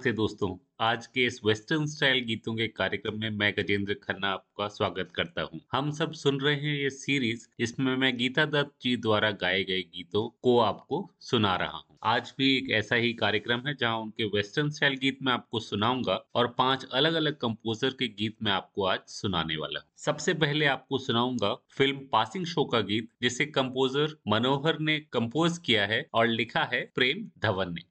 नमस्ते दोस्तों आज के इस वेस्टर्न स्टाइल गीतों के कार्यक्रम में मैं गजेंद्र खन्ना आपका स्वागत करता हूँ। हम सब सुन रहे हैं ये सीरीज़ इसमें मैं गीता दत्त जी द्वारा गाए गए गीतों को आपको सुना रहा हूँ। आज भी एक ऐसा ही कार्यक्रम है, जहाँ उनके वेस्टर्न स्टाइल गीत मैं आपको सुनाऊँगा और पाँच अलग अलग कंपोजर के गीत मैं आपको आज सुनाने वाला हूँ सबसे पहले आपको सुनाऊँगा फ़िल्म पासिंग शो का गीत, जिसे कम्पोजर मनोहर ने कम्पोज किया है और लिखा है प्रेम धवन ने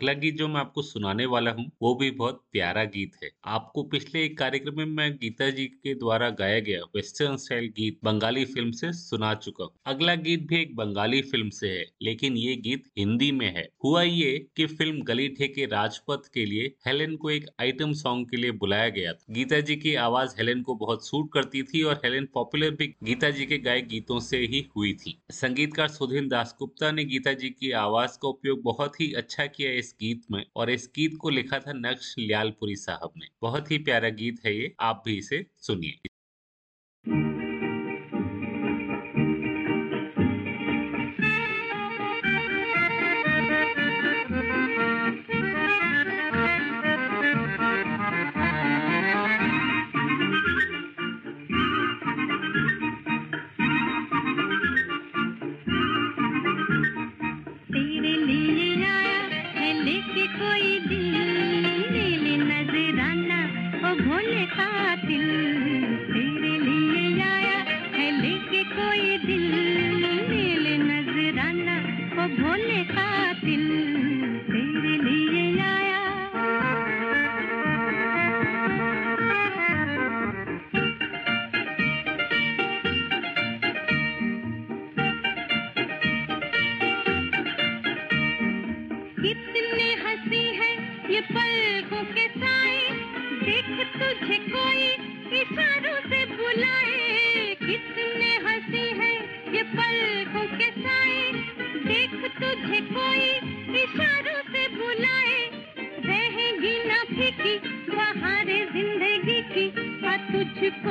अगला गीत जो मैं आपको सुनाने वाला हूँ, वो भी बहुत प्यारा गीत है। आपको पिछले एक कार्यक्रम में मैं गीता जी के द्वारा गाया गया वेस्टर्न स्टाइल गीत बंगाली फ़िल्म से सुना चुका हूँ। अगला गीत भी एक बंगाली फ़िल्म से है, लेकिन ये गीत हिंदी में है। हुआ ये कि फ़िल्म गली ठेके राजपथ के लिए हेलेन को एक आइटम सॉन्ग के लिए बुलाया गया था। गीता जी की आवाज़ हेलेन को बहुत सूट करती थी और हेलेन पॉपुलर भी गीता जी के गाय गीतों से ही हुई थी। संगीतकार सुधीन दासगुप्ता ने गीता जी की आवाज़ का उपयोग बहुत ही अच्छा किया, इस इस गीत में और इस गीत को लिखा था नक्श लियालपुरी साहब ने। बहुत ही प्यारा गीत है ये, आप भी इसे सुनिए।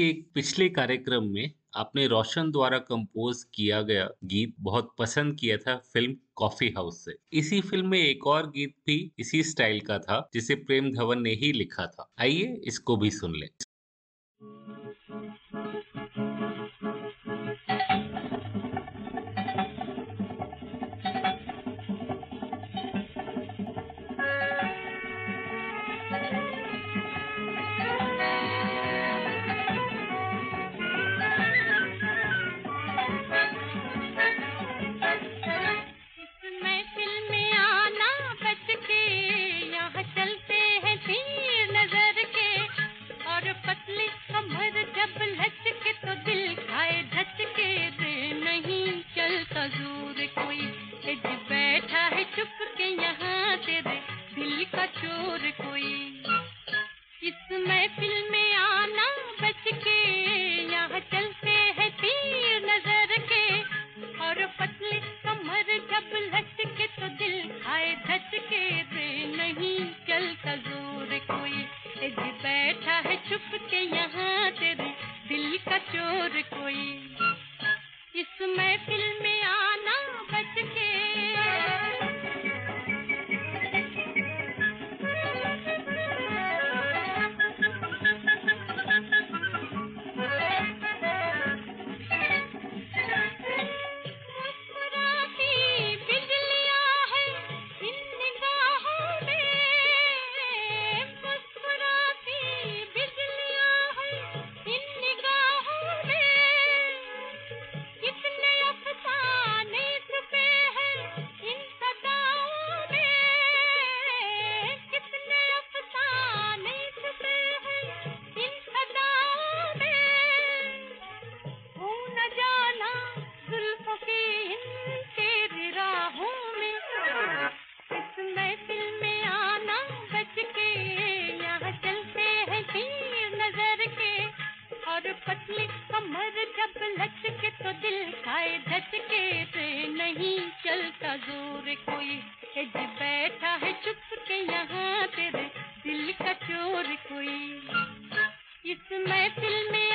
एक पिछले कार्यक्रम में आपने रोशन द्वारा कंपोज किया गया गीत बहुत पसंद किया था, फ़िल्म कॉफ़ी हाउस से। इसी फ़िल्म में एक और गीत भी इसी स्टाइल का था, जिसे प्रेम धवन ने ही लिखा था। आइए इसको भी सुन लें। से नहीं चलता ज़ोर कोई। हिज बैठा है चुप के यहाँ तेरे दिल का चोर कोई। इस महफिल में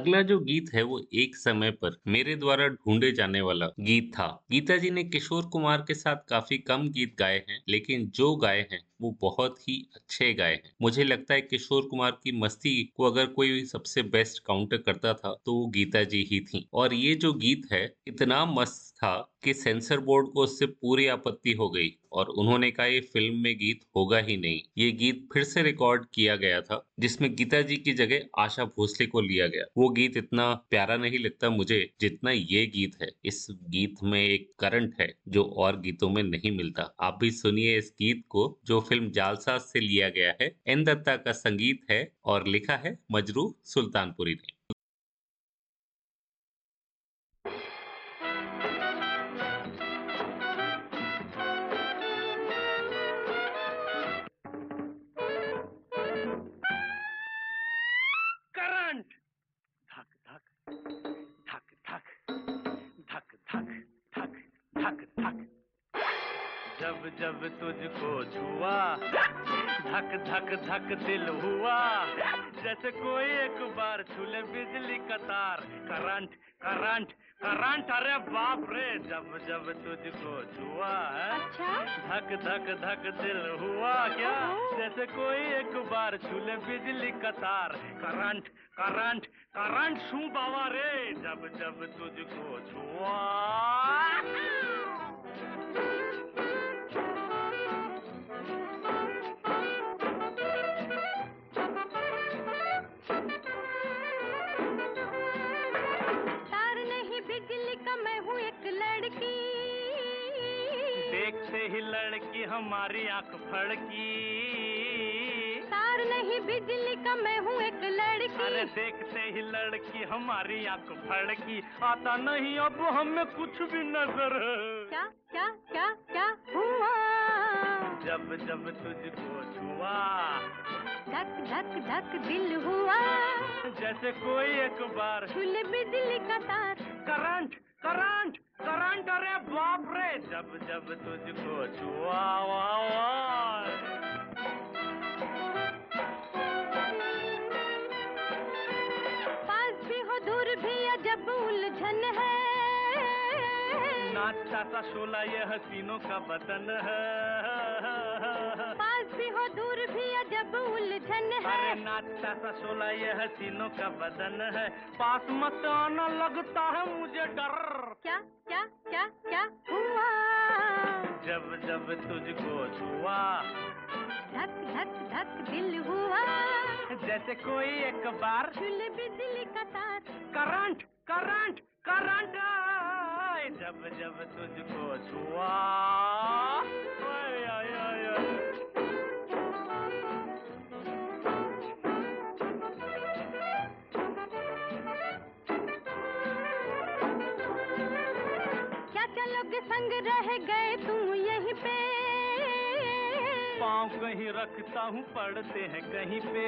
अगला जो गीत है वो एक समय पर मेरे द्वारा ढूंढे जाने वाला गीत था। गीता जी ने किशोर कुमार के साथ काफ़ी कम गीत गाए हैं, लेकिन जो गाए हैं, वो बहुत ही अच्छे गाए हैं। मुझे लगता है किशोर कुमार की मस्ती को अगर कोई सबसे बेस्ट काउंटर करता था तो वो गीता जी ही थी। और ये जो गीत है, इतना मस्त था कि सेंसर बोर्ड को उससे पूरी आपत्ति हो गई और उन्होंने कहा, ये फ़िल्म में गीत होगा ही नहीं। ये गीत फिर से रिकॉर्ड किया गया था, जिसमें गीता जी की जगह आशा भोसले को लिया गया। वो गीत इतना प्यारा नहीं लगता मुझे जितना ये गीत है। इस गीत में एक करंट है जो और गीतों में नहीं मिलता। आप भी सुनिए इस गीत को जो फ़िल्म जालसाज से लिया गया है। एन दत्ता का संगीत है और लिखा है मजरू सुल्तानपुरी ने। जब तुझको छुआ। धक धक धक दिल हुआ। जैसे कोई एक बार छूले बिजली का तार। करंट करंट करंट अरे बाप रे जब जब तुझको छुआ है? अच्छा? धक धक धक दिल हुआ क्या? जैसे कोई एक बार छूले बिजली का तार। करंट करंट करंट छू बाबा रे जब जब तुझको छुआ। ही लड़की हमारी आँख फड़की। तार नहीं बिजली का मैं हूँ एक लड़की। अरे देखते ही लड़की हमारी आँख फड़की। आता नहीं अब हमें कुछ भी नज़र। क्या क्या क्या क्या हुआ? जब जब तुझको छुआ। धक धक धक दिल हुआ। जैसे कोई एक बार। छुले बिजली का तार। करंट करंट करंट अरे बाप रे। जब जब तुझको छुआ पास भी हो दूर भी जब उलझन है। नाचा सा शोला यह हसीनों का बदन है। पास भी हो दूर भी जब उलझन है। अरे नाचा सा शोला ये हसीनों का बदन है। पास मत आना लगता है मुझे डर। क्या क्या क्या क्या हुआ? जब जब तुझको छुआ। धक धक धक दिल हुआ। जैसे कोई एक बार। झूले बिजली का तार करंट करंट करंट जब जब तुझको छुआ। संग रह गए तुम यहीं पे। पाँव कहीं रखता हूँ पढ़ते हैं कहीं पे।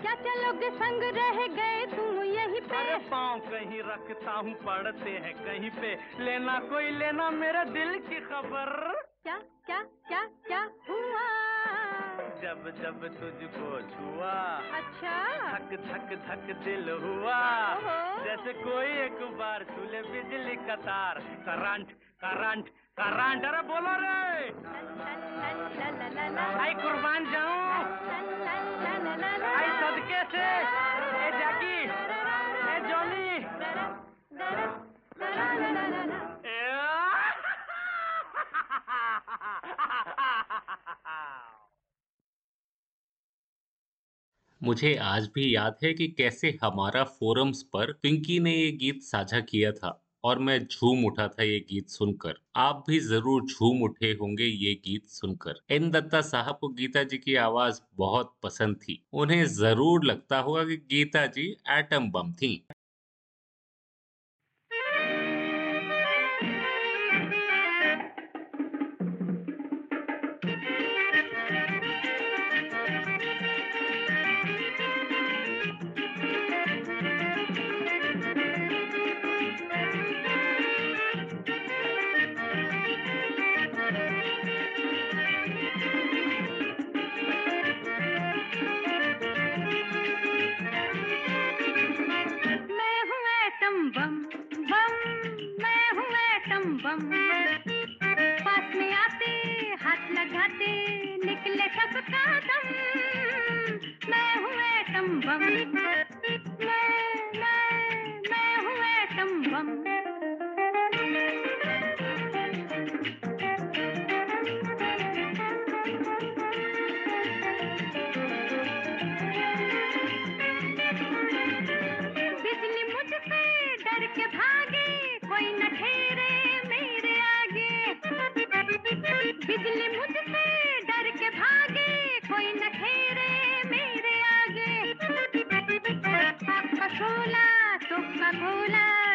क्या चलोगे संग रह गए तुम यहीं अरे पाँव कहीं रखता हूँ पढ़ते हैं कहीं पे। लेना कोई लेना मेरा दिल की खबर। जब तुझको छुआ। अच्छा। धक धक धक दिल हुआ। जैसे कोई एक बार छूले बिजली का तार। Current current current. अरे बोलो रे। आई कुर्बान जाऊँ। मुझे आज भी याद है कि कैसे हमारा फोरम्स पर पिंकी ने ये गीत साझा किया था और मैं झूम उठा था ये गीत सुनकर। आप भी ज़रूर झूम उठे होंगे ये गीत सुनकर। एन दत्ता साहब को गीता जी की आवाज़ बहुत पसंद थी। उन्हें ज़रूर लगता होगा कि गीता जी एटम बम थी।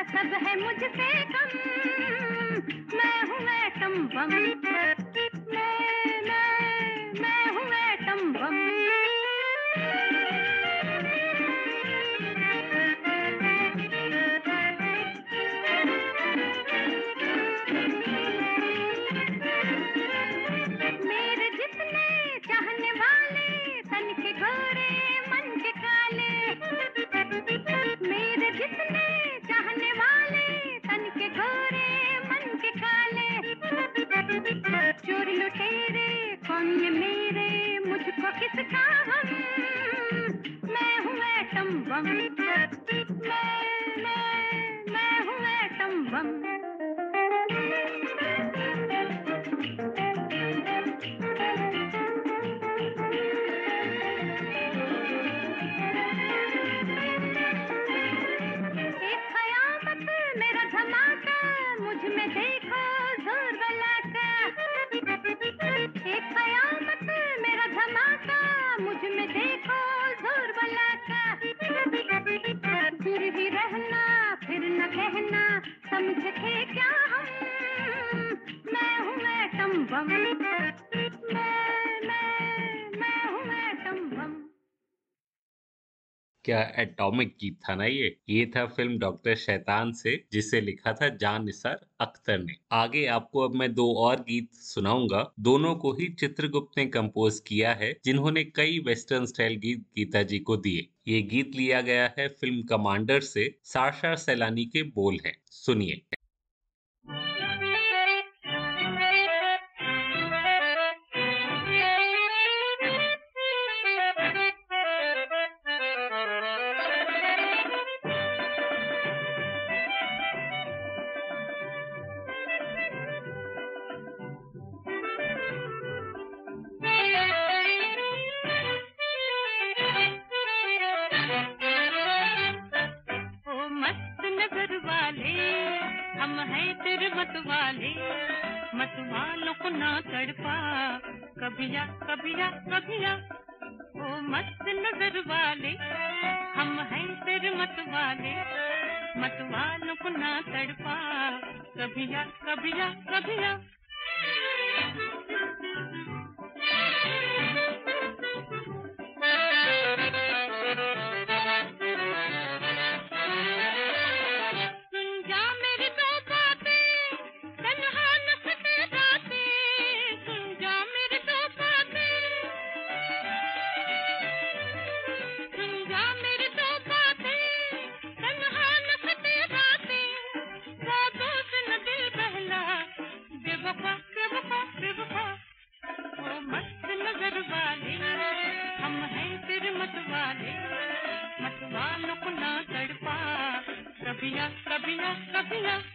सब है मुझसे कम। मैं हूँ एटम बम। किसका हम मैं हूँ एटम बम क्या एटॉमिक गीत था ना ये? ये था फ़िल्म डॉक्टर शैतान से, जिसे लिखा था जान निसार अख्तर ने। आगे आपको अब मैं दो और गीत सुनाऊँगा। दोनों को ही चित्रगुप्त ने कंपोज किया है, जिन्होंने कई वेस्टर्न स्टाइल गीत गीता जी को दिए। ये गीत लिया गया है फ़िल्म कमांडर से, साशा सैलानी के बोल है। सुनिए। तड़पा कभिया कभिया कभिया कभिया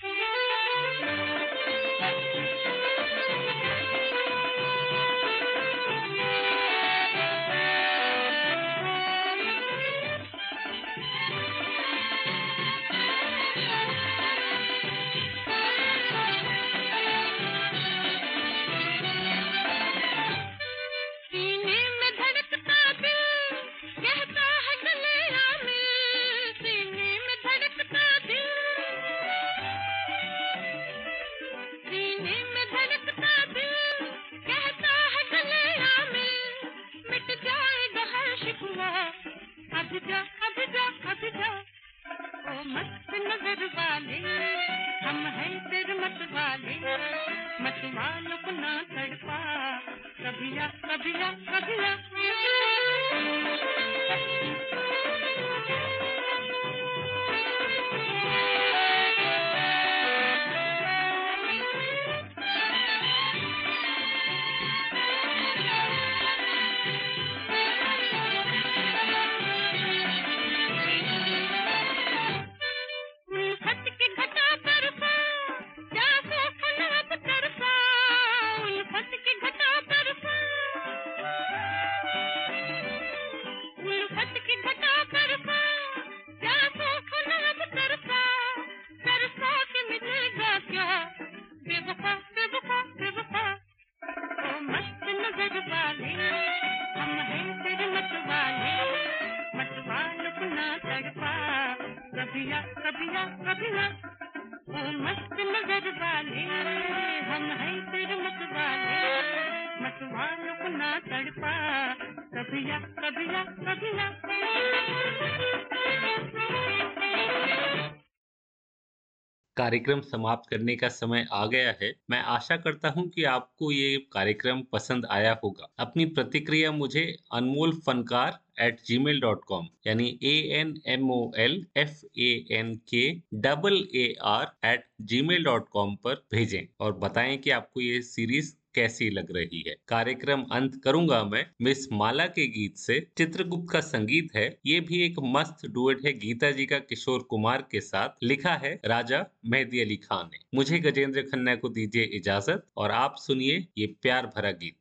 कार्यक्रम समाप्त करने का समय आ गया है। मैं आशा करता हूँ कि आपको ये कार्यक्रम पसंद आया होगा। अपनी प्रतिक्रिया मुझे Anmol Fankar at G mail dot com यानी A N M O L F A N K double A R at G mail dot com पर भेजें और बताएँ कि आपको ये सीरीज़ कैसी लग रही है? कार्यक्रम अंत करूँगा मैं। मिस माला के गीत से चित्रगुप्त का संगीत है। ये भी एक मस्त डुएट है। गीता जी का किशोर कुमार के साथ लिखा है राजा मेहदी अली खान ने। मुझे गजेंद्र खन्ना को दीजिए इजाज़त और आप सुनिए ये प्यार भरा गीत।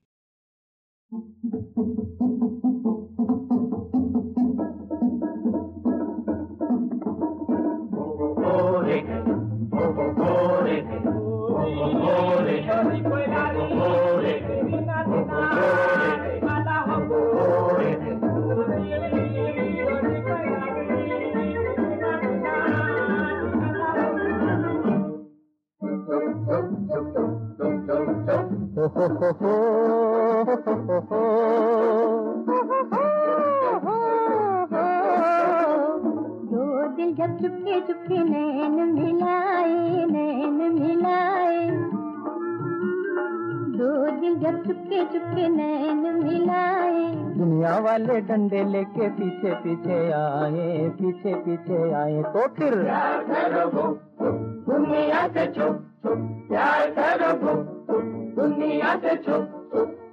दो दिल जब चुपके चुपके नैन मिलाए नैन मिलाए। दो दिल जब चुपके चुपके नैन मिलाए। दुनिया वाले डंडे लेके पीछे पीछे आए पीछे पीछे आए। तो फिर दुनिया से छुप छुप प्यार करो दुनिया से छुप।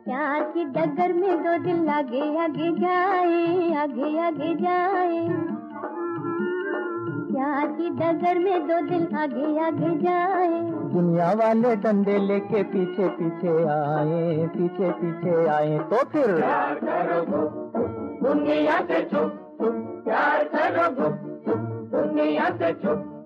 प्यार की डगर में दो दिल आगे आगे जाए आगे आगे जाए। प्यार की डगर में दो दिल आगे आगे जाए। दुनिया वाले डंडे लेके पीछे पीछे आए पीछे पीछे आए। तो फिर दुनिया से छुप। प्यार करो दुनिया से छुप।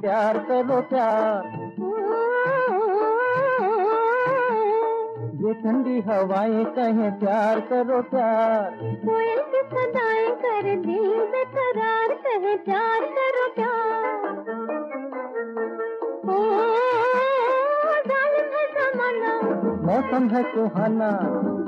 प्यार करो प्यार। ये ठंडी हवाएँ कहें प्यार करो प्यार। कोयल की सदाएँ कर दिल बेकरार कहे प्यार करो प्यार। ओ जालिम है जमाना। मौसम है सुहाना।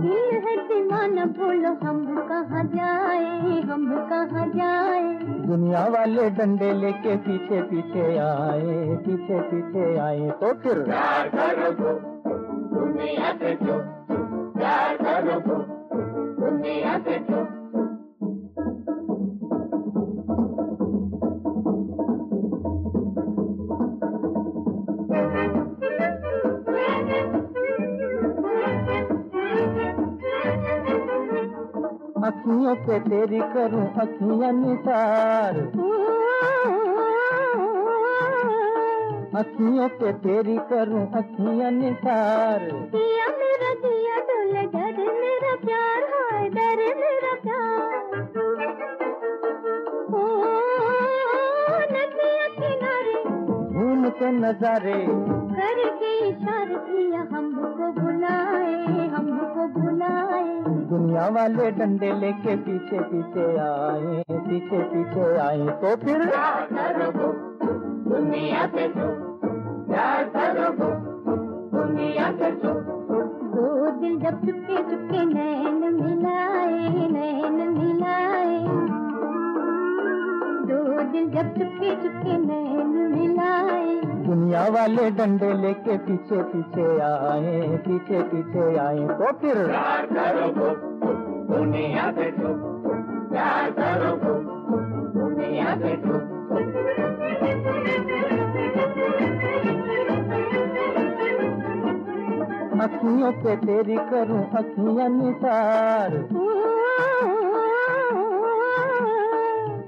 दिल है दीवाना बोलो हम कहाँ जाए हम कहाँ जाए। दुनिया वाले डंडे लेके पीछे पीछे आए, पीछे पीछे आए। तो फिर करो दुनिया से करो दुनिया से अखियों पे तेरी करूँ अखियाँ निसार। अखियों पे तेरी करूँ अखियाँ निसार। दिया मेरा दिया डोले डर मेरा प्यार हाय डर मेरा प्यार नजारे दुनिया वाले डंडे लेके पीछे पीछे आए पीछे पीछे आए तो फिर दुनिया से दुनिया पे दो दिल जब चुपके चुपके नैन मिलाए नैन मिलाए। दिल जब चुपके चुपके नैन मिलाए। दुनिया वाले डंडे लेके पीछे पीछे आए पीछे पीछे आए। तो फिर प्यार करो दुनिया पे प्यार करो दुनिया पे अखियों पे तेरी करूँ अखियाँ निसार।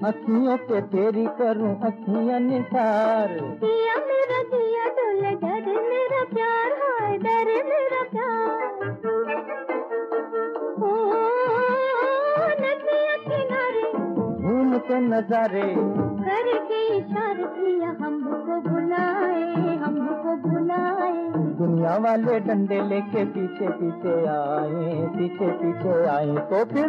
अखियों पे तेरी करूँ अखियाँ निसार दिया मेरा दिया डोले डर मेरा प्यार हाय डर मेरा प्यार। ओ नदिया किनारे घूम के नजारे। करके इशारे किया हमको बुलाए हमको बुलाए। दुनिया वाले डंडे लेके पीछे पीछे आए पीछे पीछे आए। तो फिर